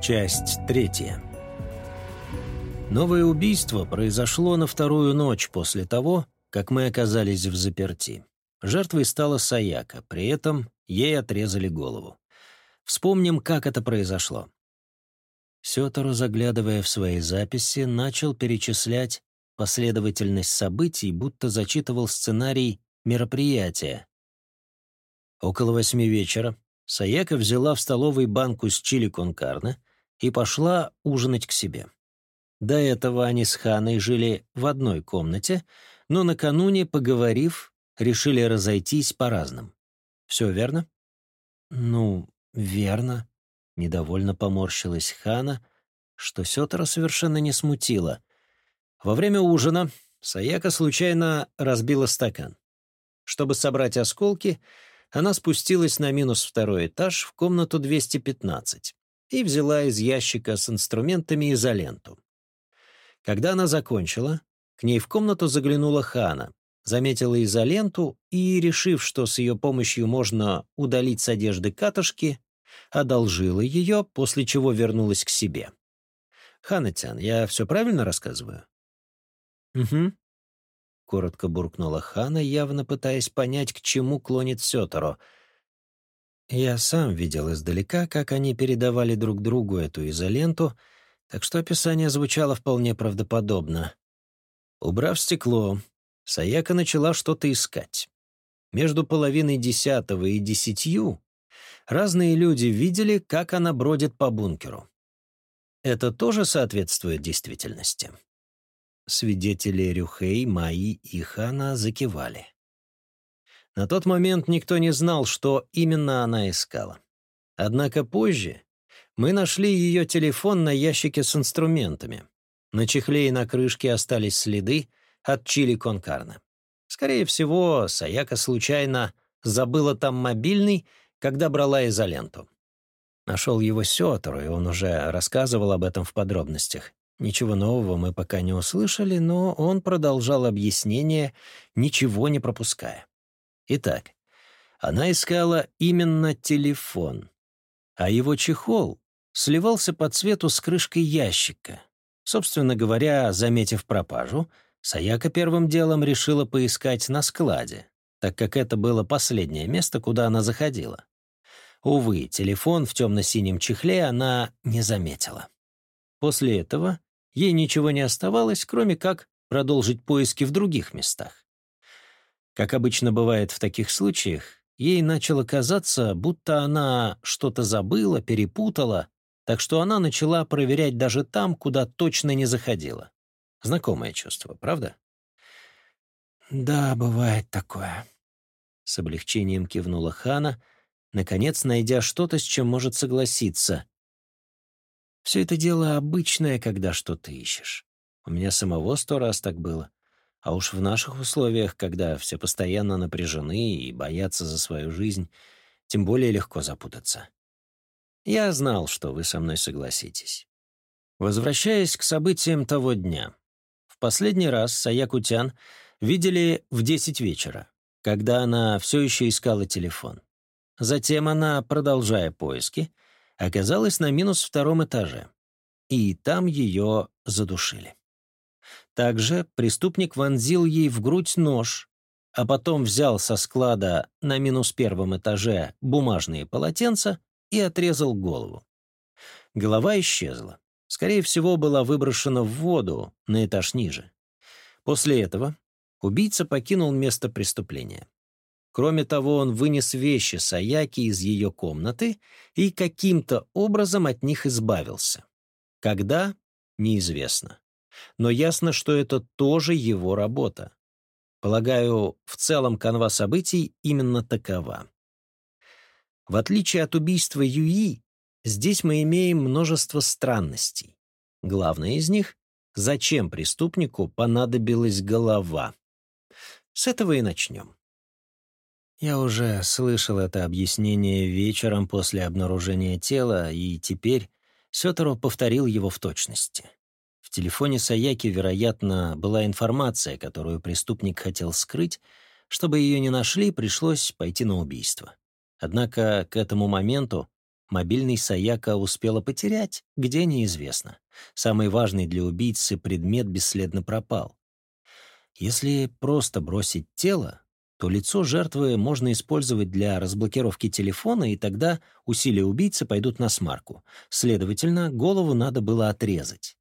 Часть третья. Новое убийство произошло на вторую ночь после того, как мы оказались в заперти. Жертвой стала Саяка, при этом ей отрезали голову. Вспомним, как это произошло. Сётору, заглядывая в свои записи, начал перечислять последовательность событий, будто зачитывал сценарий мероприятия. Около восьми вечера Саяка взяла в столовой банку с чили конкарне и пошла ужинать к себе. До этого они с Ханой жили в одной комнате, но накануне, поговорив, решили разойтись по разным. Все верно? Ну, верно. Недовольно поморщилась Хана, что Сетора совершенно не смутило. Во время ужина Саяка случайно разбила стакан. Чтобы собрать осколки, она спустилась на минус второй этаж в комнату 215 и взяла из ящика с инструментами изоленту. Когда она закончила, к ней в комнату заглянула Хана, заметила изоленту и, решив, что с ее помощью можно удалить с одежды катышки, одолжила ее, после чего вернулась к себе. «Ханатян, я все правильно рассказываю?» «Угу», — коротко буркнула Хана, явно пытаясь понять, к чему клонит Сёторо. Я сам видел издалека, как они передавали друг другу эту изоленту — так что описание звучало вполне правдоподобно. Убрав стекло, Саяка начала что-то искать. Между половиной десятого и десятью разные люди видели, как она бродит по бункеру. Это тоже соответствует действительности. Свидетели Рюхей, Маи и Хана закивали. На тот момент никто не знал, что именно она искала. Однако позже мы нашли ее телефон на ящике с инструментами. На чехле и на крышке остались следы от чили конкарна. Скорее всего, Саяка случайно забыла там мобильный, когда брала изоленту. Нашел его Сётору, и он уже рассказывал об этом в подробностях. Ничего нового мы пока не услышали, но он продолжал объяснение, ничего не пропуская. Итак, она искала именно телефон, а его чехол сливался по цвету с крышкой ящика. Собственно говоря, заметив пропажу, Саяка первым делом решила поискать на складе, так как это было последнее место, куда она заходила. Увы, телефон в темно-синем чехле она не заметила. После этого ей ничего не оставалось, кроме как продолжить поиски в других местах. Как обычно бывает в таких случаях, ей начало казаться, будто она что-то забыла, перепутала, так что она начала проверять даже там, куда точно не заходила. Знакомое чувство, правда? «Да, бывает такое», — с облегчением кивнула Хана, наконец найдя что-то, с чем может согласиться. «Все это дело обычное, когда что-то ищешь. У меня самого сто раз так было. А уж в наших условиях, когда все постоянно напряжены и боятся за свою жизнь, тем более легко запутаться. Я знал, что вы со мной согласитесь. Возвращаясь к событиям того дня. В последний раз Саякутян видели в 10 вечера, когда она все еще искала телефон. Затем она, продолжая поиски, оказалась на минус втором этаже. И там ее задушили. Также преступник вонзил ей в грудь нож, а потом взял со склада на минус первом этаже бумажные полотенца и отрезал голову. Голова исчезла. Скорее всего, была выброшена в воду на этаж ниже. После этого убийца покинул место преступления. Кроме того, он вынес вещи Саяки из ее комнаты и каким-то образом от них избавился. Когда — неизвестно. Но ясно, что это тоже его работа. Полагаю, в целом канва событий именно такова. В отличие от убийства Юи, здесь мы имеем множество странностей. Главное из них — зачем преступнику понадобилась голова. С этого и начнем. Я уже слышал это объяснение вечером после обнаружения тела, и теперь Сёторо повторил его в точности. В телефоне Саяки, вероятно, была информация, которую преступник хотел скрыть. Чтобы ее не нашли, пришлось пойти на убийство. Однако к этому моменту мобильный Саяка успела потерять, где неизвестно. Самый важный для убийцы предмет бесследно пропал. Если просто бросить тело, то лицо жертвы можно использовать для разблокировки телефона, и тогда усилия убийцы пойдут на смарку. Следовательно, голову надо было отрезать.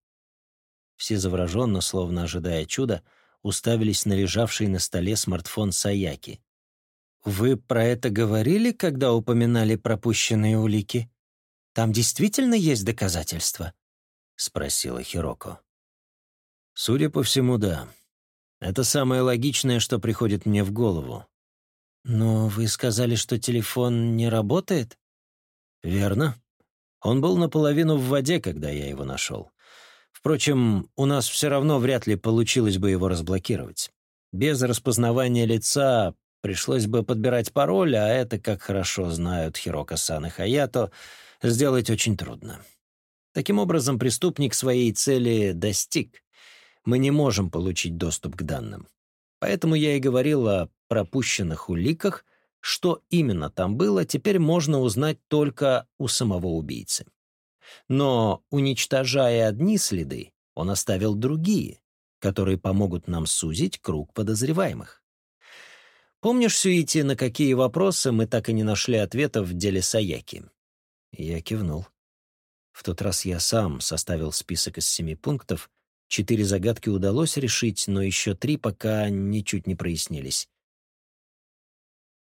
Все завороженно, словно ожидая чуда, уставились на лежавший на столе смартфон Саяки. «Вы про это говорили, когда упоминали пропущенные улики? Там действительно есть доказательства?» — спросила Хироко. «Судя по всему, да. Это самое логичное, что приходит мне в голову». «Но вы сказали, что телефон не работает?» «Верно. Он был наполовину в воде, когда я его нашел. Впрочем, у нас все равно вряд ли получилось бы его разблокировать. Без распознавания лица Пришлось бы подбирать пароль, а это, как хорошо знают Хирока-сан и Хаято, сделать очень трудно. Таким образом, преступник своей цели достиг. Мы не можем получить доступ к данным. Поэтому я и говорил о пропущенных уликах, что именно там было, теперь можно узнать только у самого убийцы. Но, уничтожая одни следы, он оставил другие, которые помогут нам сузить круг подозреваемых. Помнишь, Сюити, на какие вопросы мы так и не нашли ответов в деле Саяки?» Я кивнул. В тот раз я сам составил список из семи пунктов. Четыре загадки удалось решить, но еще три пока ничуть не прояснились.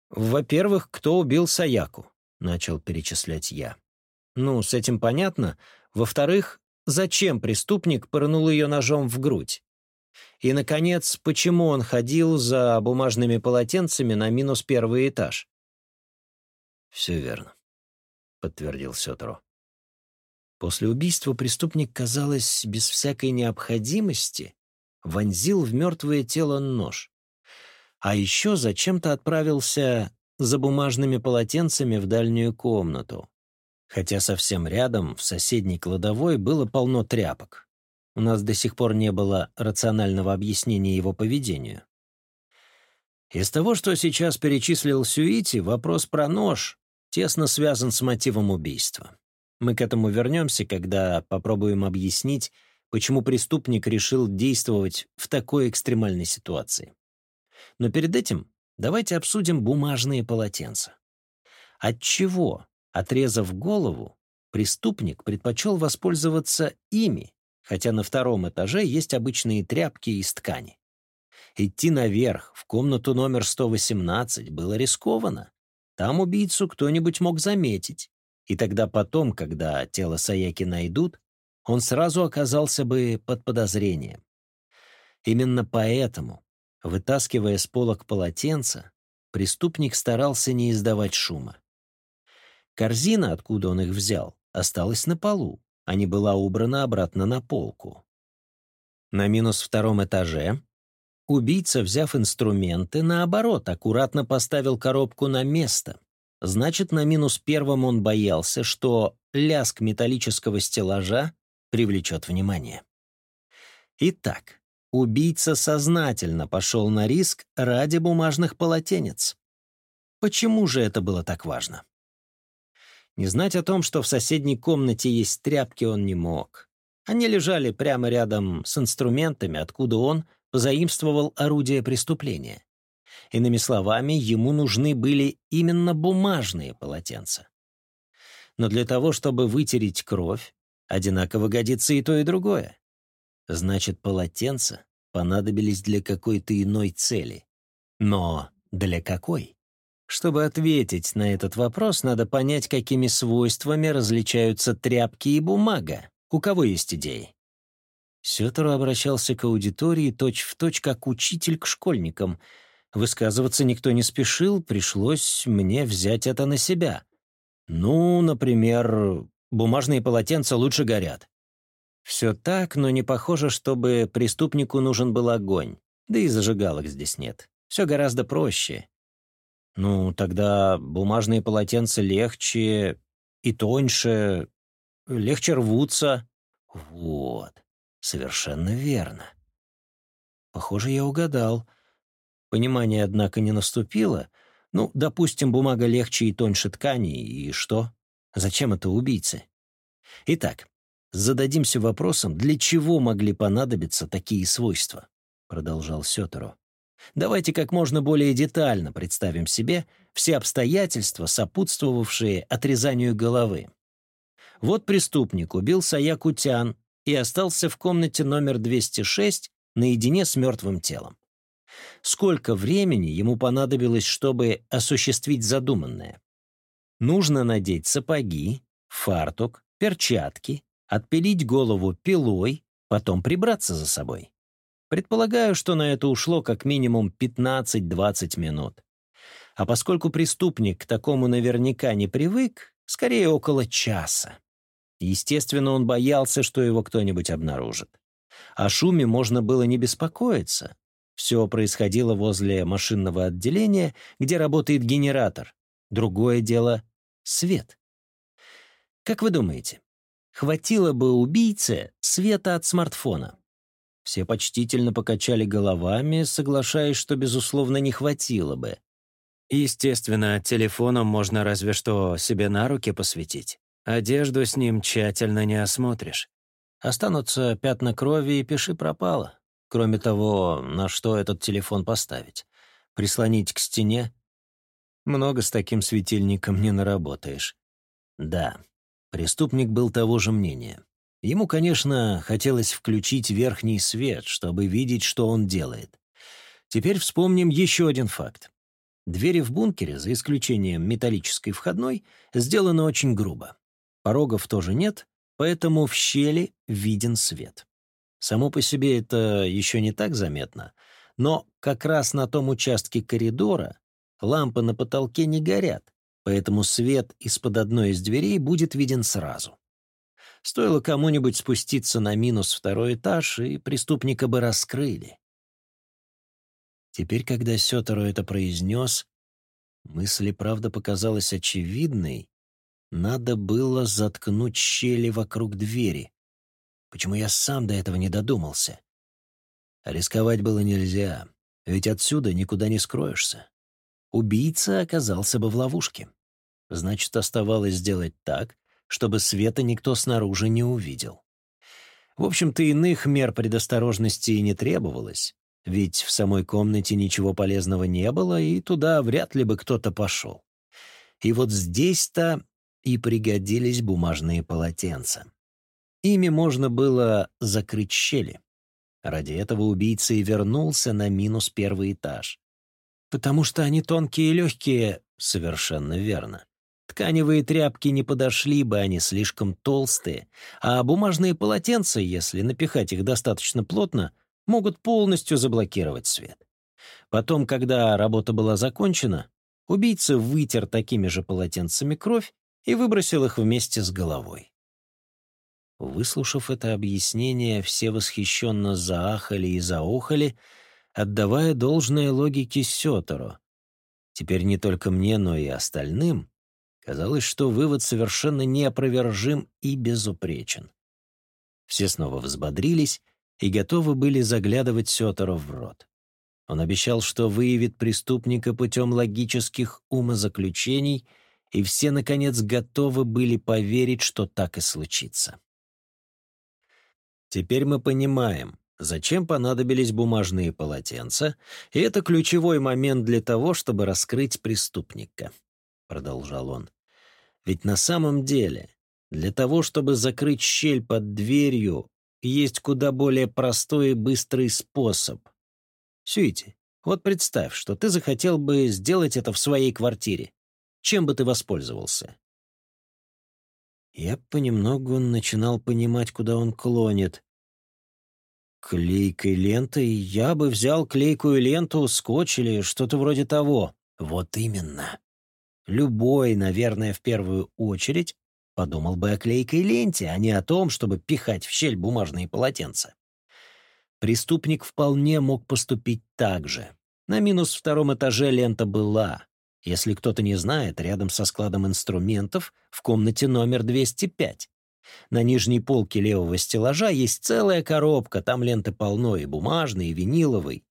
«Во-первых, кто убил Саяку?» — начал перечислять я. «Ну, с этим понятно. Во-вторых, зачем преступник пырнул ее ножом в грудь? И, наконец, почему он ходил за бумажными полотенцами на минус первый этаж? «Все верно», — подтвердил Сётро. После убийства преступник, казалось, без всякой необходимости вонзил в мертвое тело нож. А еще зачем-то отправился за бумажными полотенцами в дальнюю комнату, хотя совсем рядом, в соседней кладовой, было полно тряпок. У нас до сих пор не было рационального объяснения его поведению. Из того, что сейчас перечислил Сюити, вопрос про нож тесно связан с мотивом убийства. Мы к этому вернемся, когда попробуем объяснить, почему преступник решил действовать в такой экстремальной ситуации. Но перед этим давайте обсудим бумажные полотенца. Отчего, отрезав голову, преступник предпочел воспользоваться ими, хотя на втором этаже есть обычные тряпки из ткани. Идти наверх, в комнату номер 118, было рискованно. Там убийцу кто-нибудь мог заметить, и тогда потом, когда тело Саяки найдут, он сразу оказался бы под подозрением. Именно поэтому, вытаскивая с полок полотенца, преступник старался не издавать шума. Корзина, откуда он их взял, осталась на полу, а не была убрана обратно на полку. На минус втором этаже убийца, взяв инструменты, наоборот, аккуратно поставил коробку на место. Значит, на минус первом он боялся, что лязг металлического стеллажа привлечет внимание. Итак, убийца сознательно пошел на риск ради бумажных полотенец. Почему же это было так важно? Не знать о том, что в соседней комнате есть тряпки, он не мог. Они лежали прямо рядом с инструментами, откуда он позаимствовал орудие преступления. Иными словами, ему нужны были именно бумажные полотенца. Но для того, чтобы вытереть кровь, одинаково годится и то, и другое. Значит, полотенца понадобились для какой-то иной цели. Но для какой? Чтобы ответить на этот вопрос, надо понять, какими свойствами различаются тряпки и бумага. У кого есть идеи? Сётору обращался к аудитории точь-в-точь, точь, как учитель к школьникам. Высказываться никто не спешил, пришлось мне взять это на себя. Ну, например, бумажные полотенца лучше горят. Все так, но не похоже, чтобы преступнику нужен был огонь. Да и зажигалок здесь нет. Все гораздо проще. Ну, тогда бумажные полотенца легче и тоньше, легче рвутся. Вот, совершенно верно. Похоже, я угадал. Понимание, однако, не наступило. Ну, допустим, бумага легче и тоньше ткани, и что? Зачем это убийце? Итак, зададимся вопросом, для чего могли понадобиться такие свойства, продолжал Сётеро. Давайте как можно более детально представим себе все обстоятельства, сопутствовавшие отрезанию головы. Вот преступник убил Саяку Тян и остался в комнате номер 206 наедине с мертвым телом. Сколько времени ему понадобилось, чтобы осуществить задуманное? Нужно надеть сапоги, фартук, перчатки, отпилить голову пилой, потом прибраться за собой. Предполагаю, что на это ушло как минимум 15-20 минут. А поскольку преступник к такому наверняка не привык, скорее около часа. Естественно, он боялся, что его кто-нибудь обнаружит. О шуме можно было не беспокоиться. Все происходило возле машинного отделения, где работает генератор. Другое дело — свет. Как вы думаете, хватило бы убийце света от смартфона? Все почтительно покачали головами, соглашаясь, что, безусловно, не хватило бы. Естественно, телефоном можно разве что себе на руки посветить. Одежду с ним тщательно не осмотришь. Останутся пятна крови, и пиши пропало. Кроме того, на что этот телефон поставить? Прислонить к стене? Много с таким светильником не наработаешь. Да, преступник был того же мнения. Ему, конечно, хотелось включить верхний свет, чтобы видеть, что он делает. Теперь вспомним еще один факт. Двери в бункере, за исключением металлической входной, сделаны очень грубо. Порогов тоже нет, поэтому в щели виден свет. Само по себе это еще не так заметно, но как раз на том участке коридора лампы на потолке не горят, поэтому свет из-под одной из дверей будет виден сразу. Стоило кому-нибудь спуститься на минус второй этаж, и преступника бы раскрыли. Теперь, когда Сётеру это произнес, мысль и правда показалась очевидной. Надо было заткнуть щели вокруг двери. Почему я сам до этого не додумался? рисковать было нельзя, ведь отсюда никуда не скроешься. Убийца оказался бы в ловушке. Значит, оставалось сделать так, чтобы света никто снаружи не увидел. В общем-то, иных мер предосторожности и не требовалось, ведь в самой комнате ничего полезного не было, и туда вряд ли бы кто-то пошел. И вот здесь-то и пригодились бумажные полотенца. Ими можно было закрыть щели. Ради этого убийца и вернулся на минус первый этаж. Потому что они тонкие и легкие, совершенно верно. Тканевые тряпки не подошли бы, они слишком толстые, а бумажные полотенца, если напихать их достаточно плотно, могут полностью заблокировать свет. Потом, когда работа была закончена, убийца вытер такими же полотенцами кровь и выбросил их вместе с головой. Выслушав это объяснение, все восхищенно заахали и заохали, отдавая должное логике Сётору. Теперь не только мне, но и остальным Казалось, что вывод совершенно неопровержим и безупречен. Все снова взбодрились и готовы были заглядывать Сётору в рот. Он обещал, что выявит преступника путем логических умозаключений, и все, наконец, готовы были поверить, что так и случится. Теперь мы понимаем, зачем понадобились бумажные полотенца, и это ключевой момент для того, чтобы раскрыть преступника, — продолжал он. Ведь на самом деле, для того, чтобы закрыть щель под дверью, есть куда более простой и быстрый способ. Сюити, вот представь, что ты захотел бы сделать это в своей квартире. Чем бы ты воспользовался? Я понемногу начинал понимать, куда он клонит. Клейкой лентой я бы взял клейкую ленту, скотч или что-то вроде того. Вот именно. Любой, наверное, в первую очередь подумал бы о клейкой ленте, а не о том, чтобы пихать в щель бумажные полотенца. Преступник вполне мог поступить так же. На минус втором этаже лента была. Если кто-то не знает, рядом со складом инструментов в комнате номер 205. На нижней полке левого стеллажа есть целая коробка, там ленты полно и бумажной, и виниловой.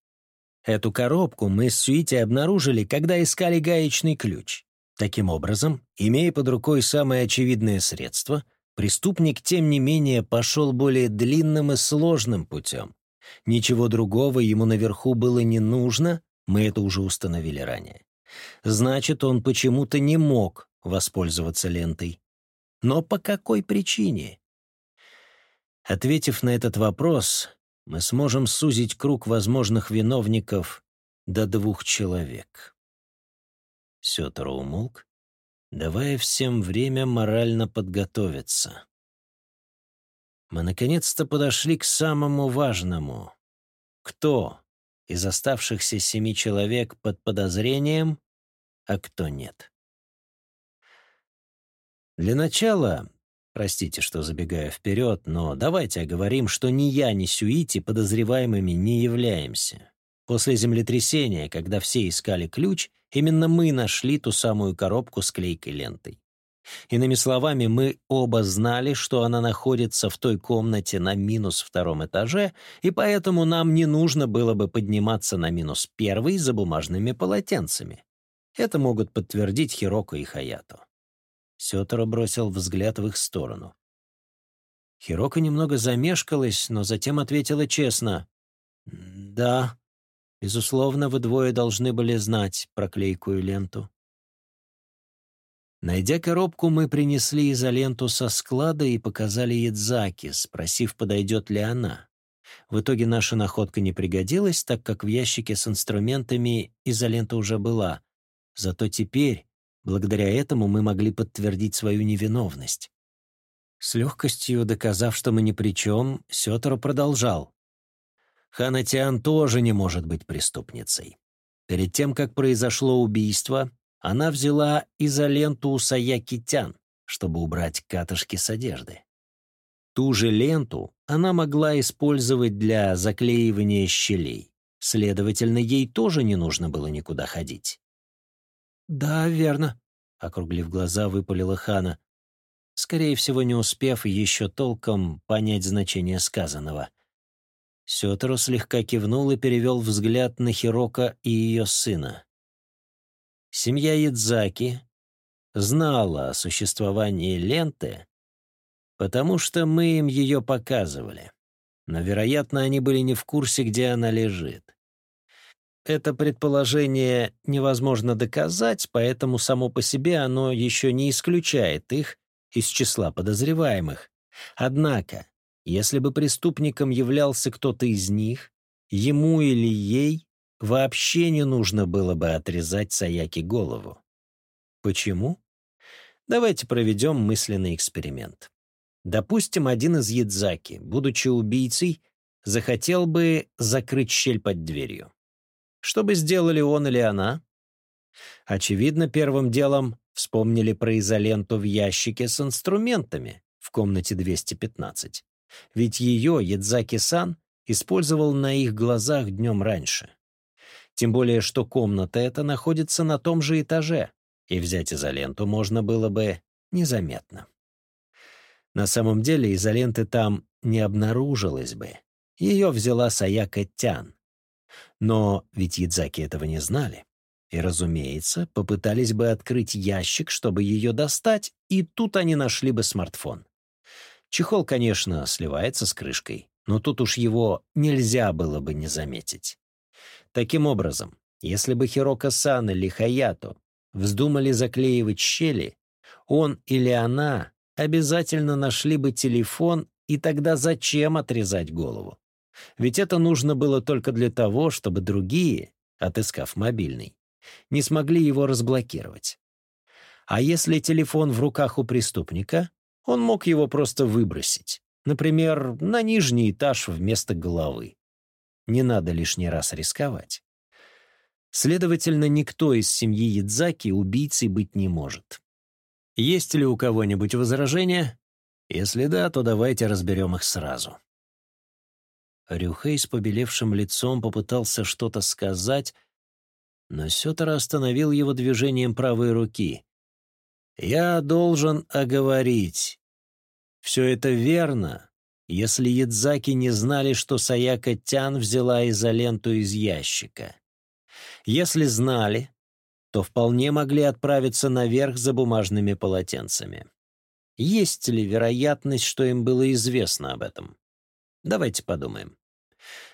Эту коробку мы с Суити обнаружили, когда искали гаечный ключ. Таким образом, имея под рукой самое очевидное средство, преступник, тем не менее, пошел более длинным и сложным путем. Ничего другого ему наверху было не нужно, мы это уже установили ранее. Значит, он почему-то не мог воспользоваться лентой. Но по какой причине? Ответив на этот вопрос, мы сможем сузить круг возможных виновников до двух человек. Сётер умолк, давая всем время морально подготовиться. Мы наконец-то подошли к самому важному. Кто из оставшихся семи человек под подозрением, а кто нет? Для начала, простите, что забегаю вперед, но давайте оговорим, что ни я, ни Сюити подозреваемыми не являемся. После землетрясения, когда все искали ключ, именно мы нашли ту самую коробку с клейкой лентой. Иными словами, мы оба знали, что она находится в той комнате на минус втором этаже, и поэтому нам не нужно было бы подниматься на минус первый за бумажными полотенцами. Это могут подтвердить Хироко и Хаято. Сётора бросил взгляд в их сторону. Хироко немного замешкалась, но затем ответила честно. «Да, Безусловно, вы двое должны были знать про клейкую ленту. Найдя коробку, мы принесли изоленту со склада и показали Ядзаки, спросив, подойдет ли она. В итоге наша находка не пригодилась, так как в ящике с инструментами изолента уже была. Зато теперь, благодаря этому, мы могли подтвердить свою невиновность. С легкостью доказав, что мы ни при чем, Сёторо продолжал. Ханатиан тоже не может быть преступницей. Перед тем, как произошло убийство, она взяла изоленту у Саяки Тян, чтобы убрать катышки с одежды. Ту же ленту она могла использовать для заклеивания щелей. Следовательно, ей тоже не нужно было никуда ходить. «Да, верно», — округлив глаза, выпалила Хана, скорее всего, не успев еще толком понять значение сказанного. Сётору слегка кивнул и перевел взгляд на Хирока и ее сына. Семья Ядзаки знала о существовании ленты, потому что мы им ее показывали. Но, вероятно, они были не в курсе, где она лежит. Это предположение невозможно доказать, поэтому само по себе оно еще не исключает их из числа подозреваемых. Однако если бы преступником являлся кто-то из них, ему или ей вообще не нужно было бы отрезать Саяки голову. Почему? Давайте проведем мысленный эксперимент. Допустим, один из Ядзаки, будучи убийцей, захотел бы закрыть щель под дверью. Что бы сделали он или она? Очевидно, первым делом вспомнили про изоленту в ящике с инструментами в комнате 215. Ведь ее Ядзаки-сан использовал на их глазах днем раньше. Тем более, что комната эта находится на том же этаже, и взять изоленту можно было бы незаметно. На самом деле изоленты там не обнаружилось бы. Ее взяла Саяка Тян. Но ведь Ядзаки этого не знали. И, разумеется, попытались бы открыть ящик, чтобы ее достать, и тут они нашли бы смартфон. Чехол, конечно, сливается с крышкой, но тут уж его нельзя было бы не заметить. Таким образом, если бы Хирока-сан или Хаято вздумали заклеивать щели, он или она обязательно нашли бы телефон, и тогда зачем отрезать голову? Ведь это нужно было только для того, чтобы другие, отыскав мобильный, не смогли его разблокировать. А если телефон в руках у преступника, он мог его просто выбросить. Например, на нижний этаж вместо головы. Не надо лишний раз рисковать. Следовательно, никто из семьи Ядзаки убийцей быть не может. Есть ли у кого-нибудь возражения? Если да, то давайте разберем их сразу. Рюхей с побелевшим лицом попытался что-то сказать, но Сётора остановил его движением правой руки. «Я должен оговорить. Все это верно, если Ядзаки не знали, что Саяка Тян взяла изоленту из ящика. Если знали, то вполне могли отправиться наверх за бумажными полотенцами. Есть ли вероятность, что им было известно об этом? Давайте подумаем.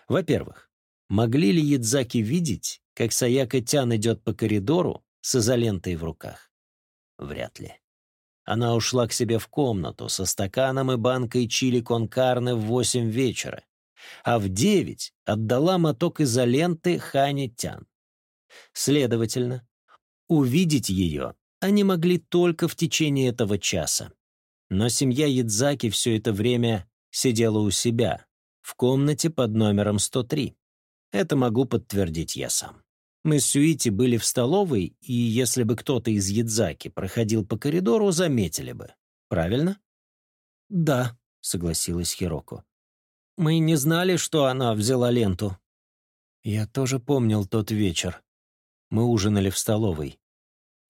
Во-первых, могли ли Ядзаки видеть, как Саяка Тян идет по коридору с изолентой в руках? Вряд ли. Она ушла к себе в комнату со стаканом и банкой чили конкарне в восемь вечера, а в девять отдала моток изоленты Хане Тян. Следовательно, увидеть ее они могли только в течение этого часа. Но семья Ядзаки все это время сидела у себя, в комнате под номером 103. Это могу подтвердить я сам. Мы с Сюити были в столовой, и если бы кто-то из Ядзаки проходил по коридору, заметили бы. Правильно? «Да», — согласилась Хироко. «Мы не знали, что она взяла ленту». Я тоже помнил тот вечер. Мы ужинали в столовой.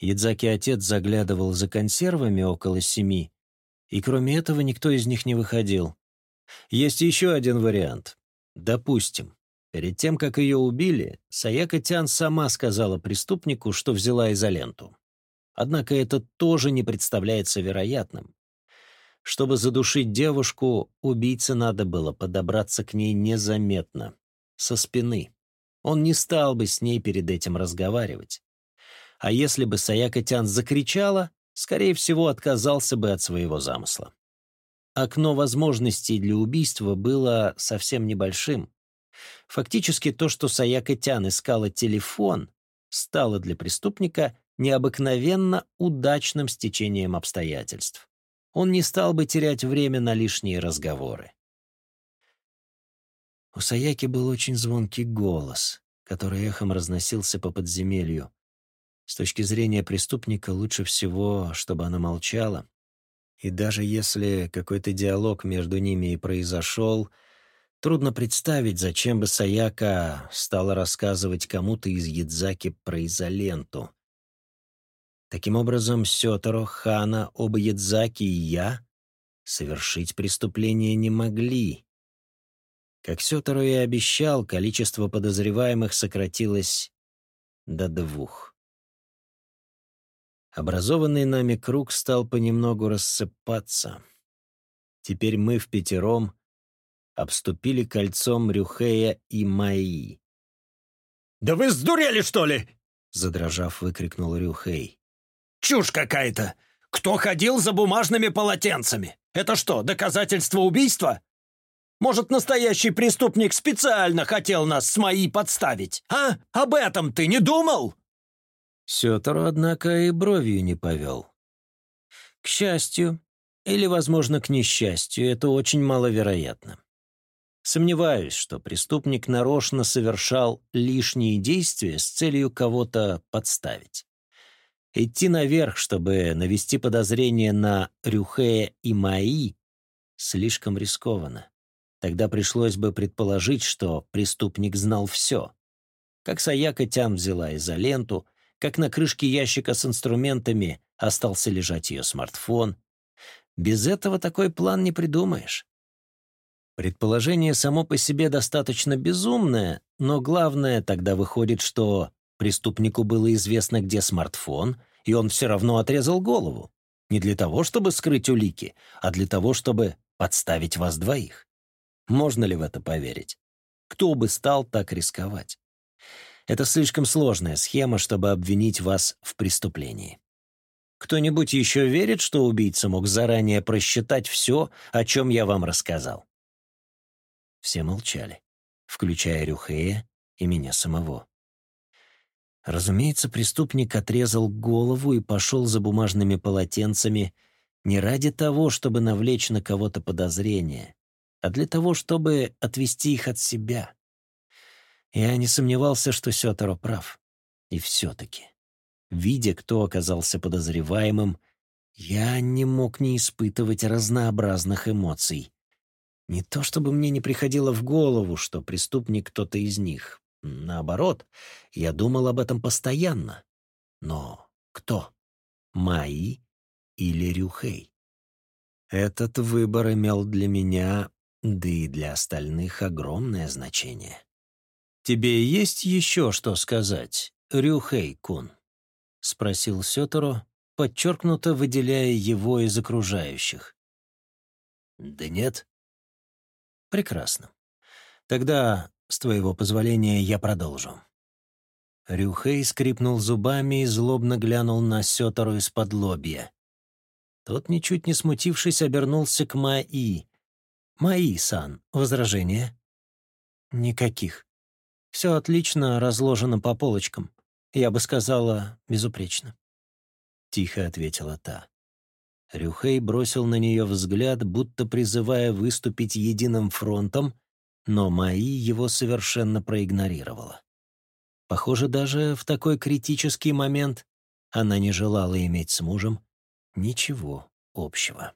Ядзаки отец заглядывал за консервами около семи, и кроме этого никто из них не выходил. Есть еще один вариант. Допустим, Перед тем, как ее убили, Саяка Тян сама сказала преступнику, что взяла изоленту. Однако это тоже не представляется вероятным. Чтобы задушить девушку, убийце надо было подобраться к ней незаметно, со спины. Он не стал бы с ней перед этим разговаривать. А если бы Саяка Тян закричала, скорее всего, отказался бы от своего замысла. Окно возможностей для убийства было совсем небольшим. Фактически то, что Саяка Тян искала телефон, стало для преступника необыкновенно удачным стечением обстоятельств. Он не стал бы терять время на лишние разговоры. У Саяки был очень звонкий голос, который эхом разносился по подземелью. С точки зрения преступника лучше всего, чтобы она молчала. И даже если какой-то диалог между ними и произошел — Трудно представить, зачем бы Саяка стала рассказывать кому-то из Ядзаки про изоленту. Таким образом, Сётаро, Хана, оба Ядзаки и я совершить преступление не могли. Как Сётаро и обещал, количество подозреваемых сократилось до двух. Образованный нами круг стал понемногу рассыпаться. Теперь мы в пятером — обступили кольцом Рюхея и Майи. «Да вы сдурели, что ли?» — задрожав, выкрикнул Рюхей. «Чушь какая-то! Кто ходил за бумажными полотенцами? Это что, доказательство убийства? Может, настоящий преступник специально хотел нас с Майи подставить? А? Об этом ты не думал?» Сётору, однако, и бровью не повел. К счастью, или, возможно, к несчастью, это очень маловероятно. Сомневаюсь, что преступник нарочно совершал лишние действия с целью кого-то подставить. Идти наверх, чтобы навести подозрение на Рюхея и Маи, слишком рискованно. Тогда пришлось бы предположить, что преступник знал все. Как Саяка Тян взяла изоленту, как на крышке ящика с инструментами остался лежать ее смартфон. Без этого такой план не придумаешь. Предположение само по себе достаточно безумное, но главное тогда выходит, что преступнику было известно, где смартфон, и он все равно отрезал голову. Не для того, чтобы скрыть улики, а для того, чтобы подставить вас двоих. Можно ли в это поверить? Кто бы стал так рисковать? Это слишком сложная схема, чтобы обвинить вас в преступлении. Кто-нибудь еще верит, что убийца мог заранее просчитать все, о чем я вам рассказал? Все молчали, включая Рюхея и меня самого. Разумеется, преступник отрезал голову и пошел за бумажными полотенцами не ради того, чтобы навлечь на кого-то подозрение, а для того, чтобы отвести их от себя. Я не сомневался, что Сёторо прав. И все-таки, видя, кто оказался подозреваемым, я не мог не испытывать разнообразных эмоций. Не то чтобы мне не приходило в голову, что преступник кто-то из них. Наоборот, я думал об этом постоянно. Но кто? Маи или Рюхей? Этот выбор имел для меня, да и для остальных, огромное значение. «Тебе есть еще что сказать, Рюхей-кун?» спросил Сёторо, подчеркнуто выделяя его из окружающих. «Да нет». «Прекрасно. Тогда, с твоего позволения, я продолжу». Рюхей скрипнул зубами и злобно глянул на Сётору из-под лобья. Тот, ничуть не смутившись, обернулся к Маи. «Маи-сан, возражения?» «Никаких. Все отлично разложено по полочкам. Я бы сказала, безупречно». Тихо ответила та. Рюхей бросил на нее взгляд, будто призывая выступить единым фронтом, но Маи его совершенно проигнорировала. Похоже, даже в такой критический момент она не желала иметь с мужем ничего общего.